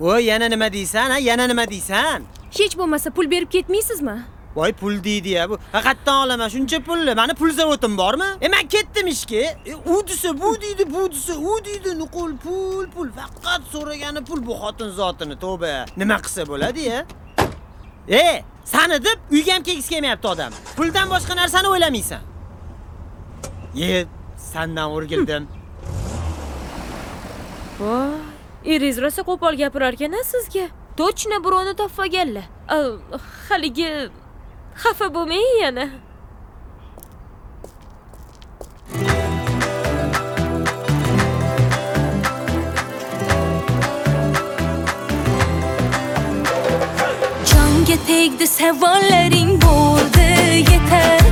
voy yana nima deysan ha? Yana nima deysan? Hech bo'lmasa pul berib ketmaysizmi? voy pul deydi ya. Bu qayerdan olaman shuncha pulni mani pul zavodim bormi? E man ketdim ishga. E, u desa bu deydi bu desa u deydi. Nuqul pul pul. Faqat so'ragani pul bu xotin zotini. Tavba. Nima qilsa bo'ladi ya? E sani deb uyga ham kelgisi kelmayapti odam. Puldan boshqa narsani o'ylamaysan. Ye sandan o'rgildim. Voy, eringiz rosa qo'pol gapirarkan sizga. Точно birovni topmaganlar. Haligi xafa bo'lmang yana. jonga tegdi savollaring bo'ldi yetar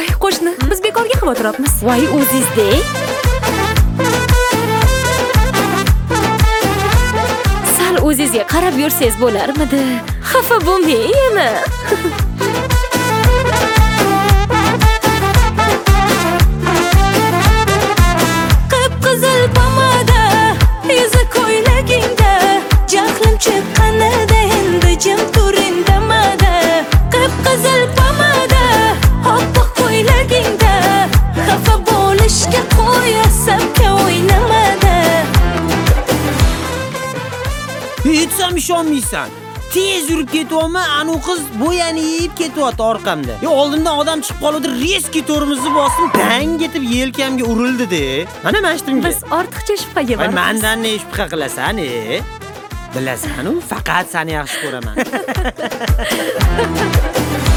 Voy, qo'shni, biz bekorga xavotiryapmiz. Voy, o'zingizdek. Sal o'zingizga qarab yursangiz bo'larmidi? Xafa bo'lmang yana. qip qizil pomada yuzi ko'ylagingda jahlim chiqqanida hecham ishonmaysan. Tez yurib ketyapman anu qiz bo'yani yeyib ketyapti orqamda. Yo oldimdan odam chiqib qoluvdi rezki tormozni bosdim dang etib yelkamga urildi-da. mana mashtumga Biz ortiqcha shubhaga boramiz. mandan ne shubha qilasan e? Bilasan-u faqat seni yaxshi ko'raman